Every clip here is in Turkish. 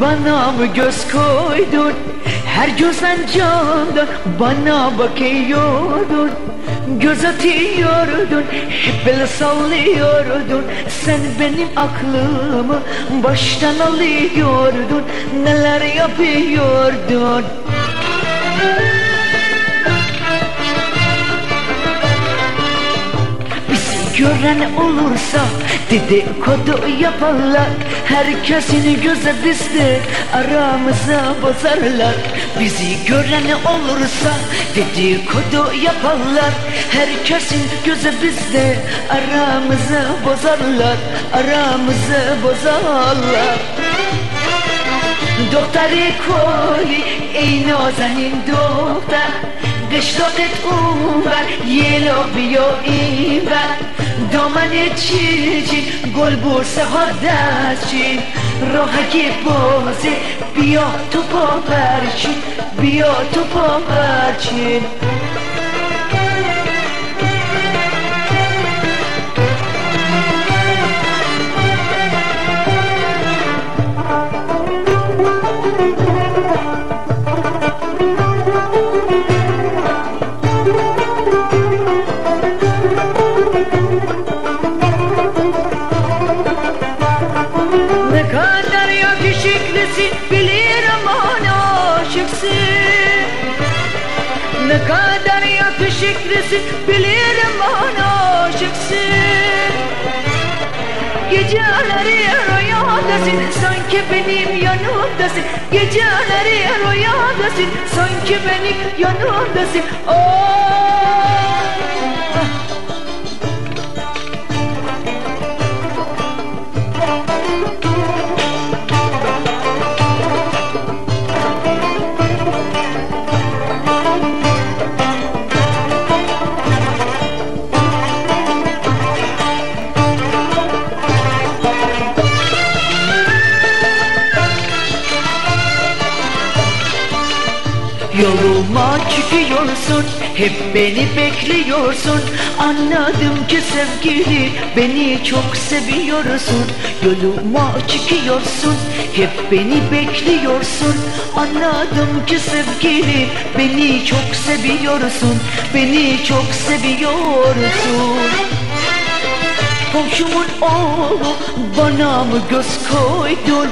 bana mı göz koydun? Her gözden candan bana bakıyordun. Göz atıyordun hep böyle sallıyordun. Sen benim aklımı baştan alıyordun. Neler yapıyordun Gören olursa dedikodu yaparlar. Herkesini göze dizdi aramıza bozarlar. Bizi gören olursa dedikodu yaparlar. Herkesin göze dizdi aramıza bozarlar. Aramıza bozarlar. Doktor koy ey nazanin doktor. قشتاقت اونور یه لابیا اینور. دامن چیچی گل برسه ها دستچین راهک بازه بیا تو پا پرچین بیا تو پا پرچین Ne kadar yakışıklısın bilirim bana aşıksın. Geceleri rüyadasın sanki benim yanımdasın. Geceleri rüyadasın sanki benim yanımdasın. Oh Yoluma çıkıyorsun Hep beni bekliyorsun. Anladım ki sevgili Beni çok seviyorsun. Yoluma çıkıyorsun Hep beni bekliyorsun. Anladım ki sevgili Beni çok seviyorsun. Beni çok seviyorsun. Komşumun oğlu bana mı göz koydun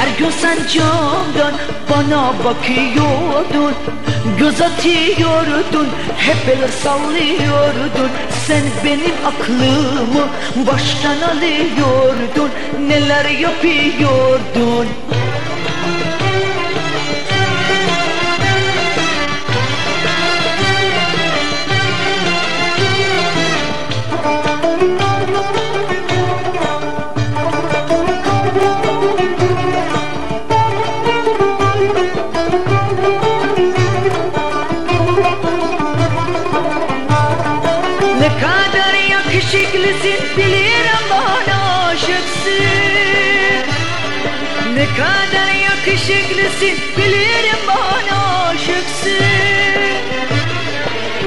Her gün sen camdan bana bakıyordun Göz atıyordun hep el sallıyordun. Sen benim aklımı baştan alıyordun Neler yapıyordun Ne kadar yakışıklısın bilirim bana aşıksın.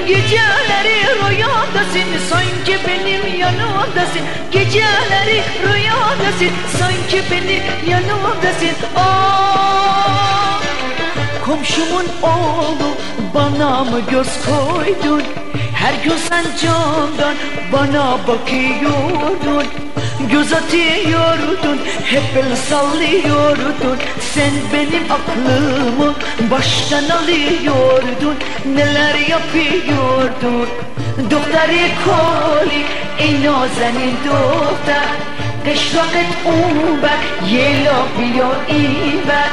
Geceleri rüyadasın sanki benim yanımdasın. Geceleri rüyadasın sanki benim yanımdasın. Aa, Komşumun oğlu bana mı göz koydun? Her gün sen camdan bana bakıyordun Göz atıyordun, hep el sallıyordun. Sen benim aklımı baştan alıyordun. Neler yapıyordun? Doktari koli, ey nazenin doktor. Geschlagen Uber, jeder Video über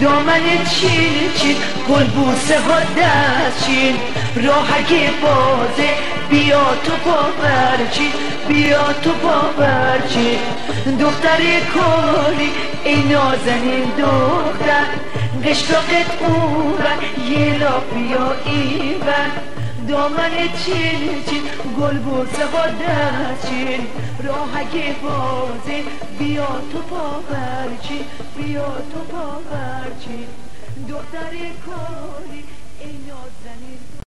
دامن چین چین گل بوسه ها دستچین راهک بازه بیا تو باورچین بیا تو باورچین دختر کلی ای نازنین دختر. قشراقت اون بر یه لابیا این بر دامن چین چین گل بوسه ها دستچین. راهک بازه بیا تو باورچین بیا تو باورچین دختر کاری ای نازنین.